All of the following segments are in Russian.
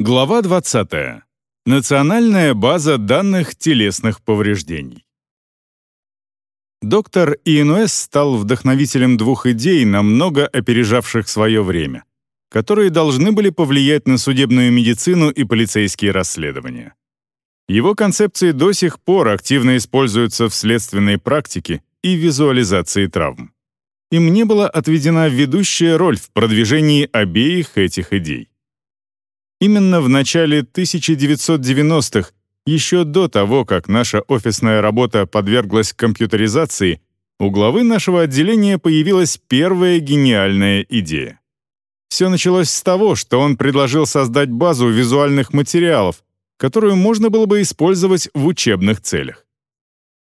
Глава 20. Национальная база данных телесных повреждений. Доктор Иенуэс стал вдохновителем двух идей, намного опережавших свое время, которые должны были повлиять на судебную медицину и полицейские расследования. Его концепции до сих пор активно используются в следственной практике и визуализации травм. Им не была отведена ведущая роль в продвижении обеих этих идей. Именно в начале 1990-х, еще до того, как наша офисная работа подверглась компьютеризации, у главы нашего отделения появилась первая гениальная идея. Все началось с того, что он предложил создать базу визуальных материалов, которую можно было бы использовать в учебных целях.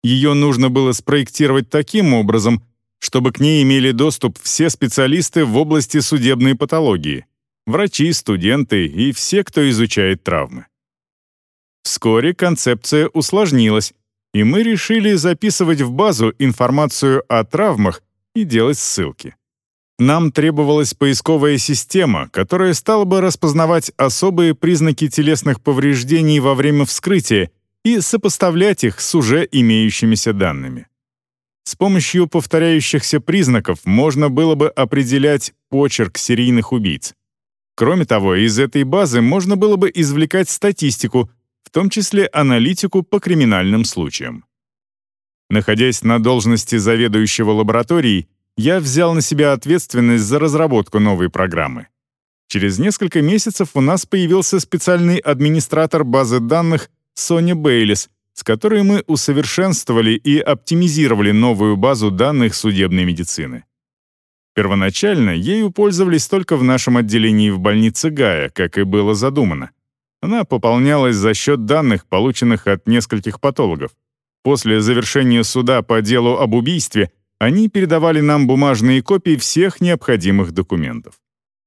Ее нужно было спроектировать таким образом, чтобы к ней имели доступ все специалисты в области судебной патологии — врачи, студенты и все, кто изучает травмы. Вскоре концепция усложнилась, и мы решили записывать в базу информацию о травмах и делать ссылки. Нам требовалась поисковая система, которая стала бы распознавать особые признаки телесных повреждений во время вскрытия и сопоставлять их с уже имеющимися данными. С помощью повторяющихся признаков можно было бы определять почерк серийных убийц. Кроме того, из этой базы можно было бы извлекать статистику, в том числе аналитику по криминальным случаям. Находясь на должности заведующего лабораторией, я взял на себя ответственность за разработку новой программы. Через несколько месяцев у нас появился специальный администратор базы данных Соня Бейлис, с которой мы усовершенствовали и оптимизировали новую базу данных судебной медицины. Первоначально ею пользовались только в нашем отделении в больнице Гая, как и было задумано. Она пополнялась за счет данных, полученных от нескольких патологов. После завершения суда по делу об убийстве они передавали нам бумажные копии всех необходимых документов.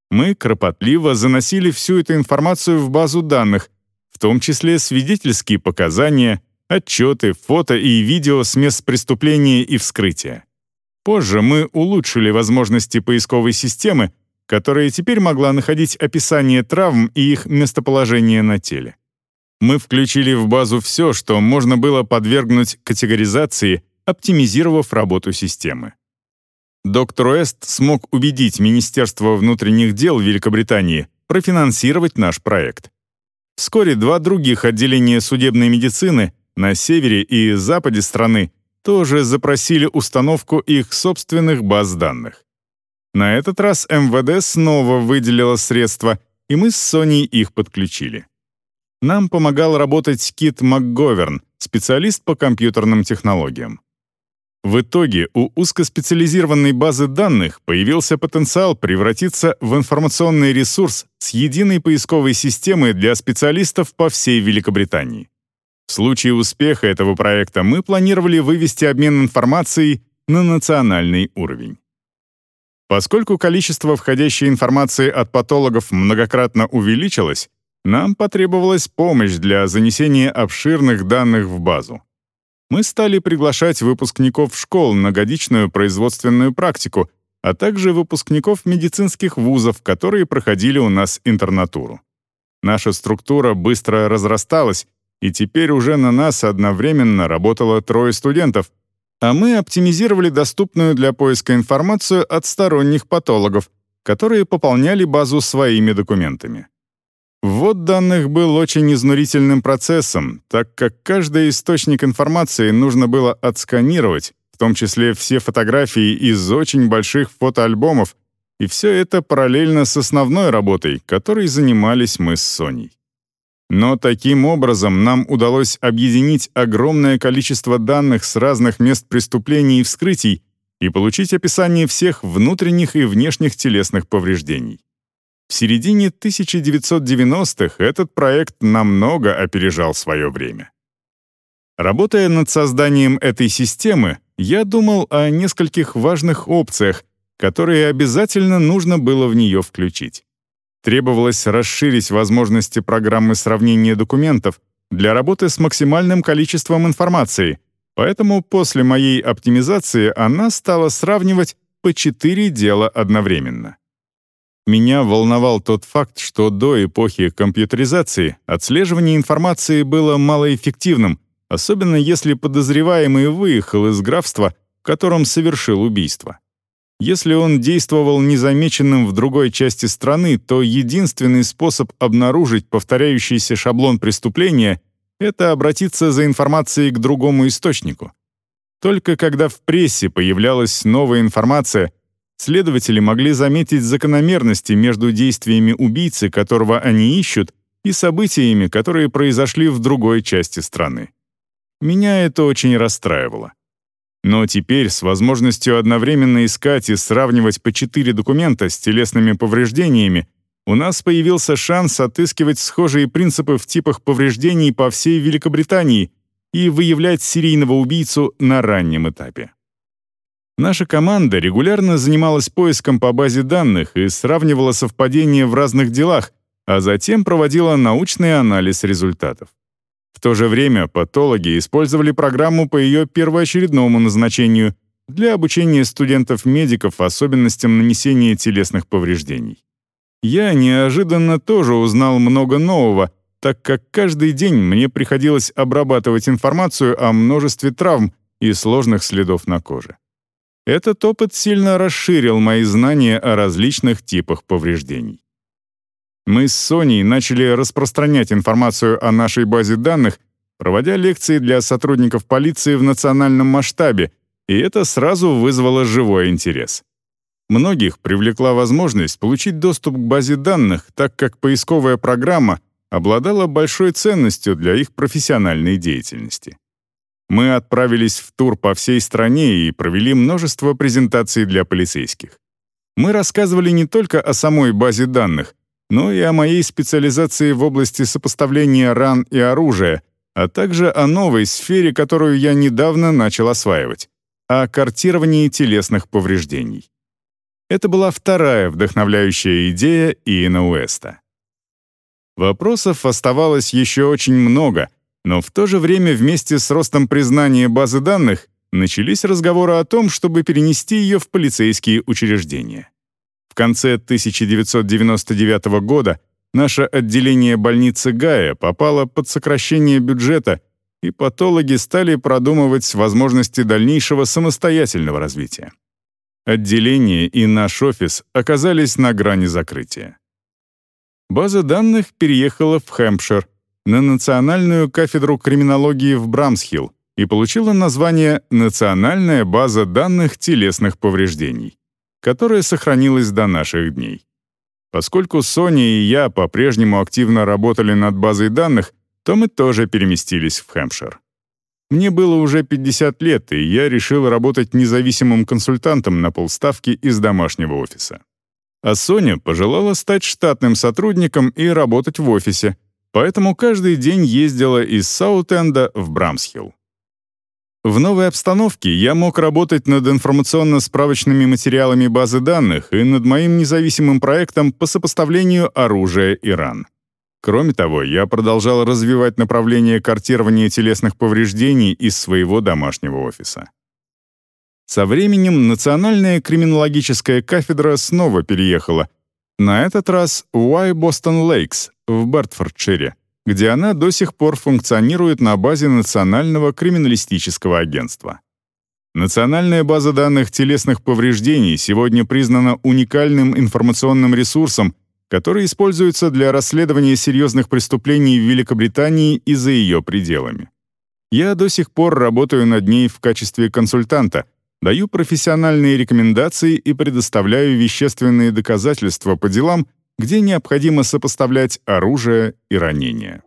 Мы кропотливо заносили всю эту информацию в базу данных, в том числе свидетельские показания, отчеты, фото и видео с мест преступления и вскрытия. Позже мы улучшили возможности поисковой системы, которая теперь могла находить описание травм и их местоположение на теле. Мы включили в базу все, что можно было подвергнуть категоризации, оптимизировав работу системы. Доктор Уэст смог убедить Министерство внутренних дел Великобритании профинансировать наш проект. Вскоре два других отделения судебной медицины на севере и западе страны тоже запросили установку их собственных баз данных. На этот раз МВД снова выделило средства, и мы с Соней их подключили. Нам помогал работать Кит МакГоверн, специалист по компьютерным технологиям. В итоге у узкоспециализированной базы данных появился потенциал превратиться в информационный ресурс с единой поисковой системой для специалистов по всей Великобритании. В случае успеха этого проекта мы планировали вывести обмен информацией на национальный уровень. Поскольку количество входящей информации от патологов многократно увеличилось, нам потребовалась помощь для занесения обширных данных в базу. Мы стали приглашать выпускников школ на годичную производственную практику, а также выпускников медицинских вузов, которые проходили у нас интернатуру. Наша структура быстро разрасталась, и теперь уже на нас одновременно работало трое студентов, а мы оптимизировали доступную для поиска информацию от сторонних патологов, которые пополняли базу своими документами. Ввод данных был очень изнурительным процессом, так как каждый источник информации нужно было отсканировать, в том числе все фотографии из очень больших фотоальбомов, и все это параллельно с основной работой, которой занимались мы с Соней. Но таким образом нам удалось объединить огромное количество данных с разных мест преступлений и вскрытий и получить описание всех внутренних и внешних телесных повреждений. В середине 1990-х этот проект намного опережал свое время. Работая над созданием этой системы, я думал о нескольких важных опциях, которые обязательно нужно было в нее включить. Требовалось расширить возможности программы сравнения документов для работы с максимальным количеством информации, поэтому после моей оптимизации она стала сравнивать по четыре дела одновременно. Меня волновал тот факт, что до эпохи компьютеризации отслеживание информации было малоэффективным, особенно если подозреваемый выехал из графства, в котором совершил убийство. Если он действовал незамеченным в другой части страны, то единственный способ обнаружить повторяющийся шаблон преступления — это обратиться за информацией к другому источнику. Только когда в прессе появлялась новая информация, следователи могли заметить закономерности между действиями убийцы, которого они ищут, и событиями, которые произошли в другой части страны. Меня это очень расстраивало. Но теперь с возможностью одновременно искать и сравнивать по четыре документа с телесными повреждениями у нас появился шанс отыскивать схожие принципы в типах повреждений по всей Великобритании и выявлять серийного убийцу на раннем этапе. Наша команда регулярно занималась поиском по базе данных и сравнивала совпадения в разных делах, а затем проводила научный анализ результатов. В то же время патологи использовали программу по ее первоочередному назначению для обучения студентов-медиков особенностям нанесения телесных повреждений. Я неожиданно тоже узнал много нового, так как каждый день мне приходилось обрабатывать информацию о множестве травм и сложных следов на коже. Этот опыт сильно расширил мои знания о различных типах повреждений. Мы с Соней начали распространять информацию о нашей базе данных, проводя лекции для сотрудников полиции в национальном масштабе, и это сразу вызвало живой интерес. Многих привлекла возможность получить доступ к базе данных, так как поисковая программа обладала большой ценностью для их профессиональной деятельности. Мы отправились в тур по всей стране и провели множество презентаций для полицейских. Мы рассказывали не только о самой базе данных, но и о моей специализации в области сопоставления ран и оружия, а также о новой сфере, которую я недавно начал осваивать — о картировании телесных повреждений. Это была вторая вдохновляющая идея Иена Уэста. Вопросов оставалось еще очень много — но в то же время вместе с ростом признания базы данных начались разговоры о том, чтобы перенести ее в полицейские учреждения. Конце 1999 года наше отделение больницы Гая попало под сокращение бюджета, и патологи стали продумывать возможности дальнейшего самостоятельного развития. Отделение и наш офис оказались на грани закрытия. База данных переехала в Хэмпшир, на Национальную кафедру криминологии в Брамсхилл и получила название «Национальная база данных телесных повреждений», которая сохранилась до наших дней. Поскольку Соня и я по-прежнему активно работали над базой данных, то мы тоже переместились в Хэмпшир. Мне было уже 50 лет, и я решил работать независимым консультантом на полставки из домашнего офиса. А Соня пожелала стать штатным сотрудником и работать в офисе, поэтому каждый день ездила из Саутенда в Брамсхилл. В новой обстановке я мог работать над информационно-справочными материалами базы данных и над моим независимым проектом по сопоставлению оружия Иран. Кроме того, я продолжал развивать направление картирования телесных повреждений из своего домашнего офиса. Со временем Национальная криминологическая кафедра снова переехала, на этот раз в Y Boston Lakes в Бертфордшире, где она до сих пор функционирует на базе Национального криминалистического агентства. Национальная база данных телесных повреждений сегодня признана уникальным информационным ресурсом, который используется для расследования серьезных преступлений в Великобритании и за ее пределами. Я до сих пор работаю над ней в качестве консультанта, даю профессиональные рекомендации и предоставляю вещественные доказательства по делам, где необходимо сопоставлять оружие и ранения.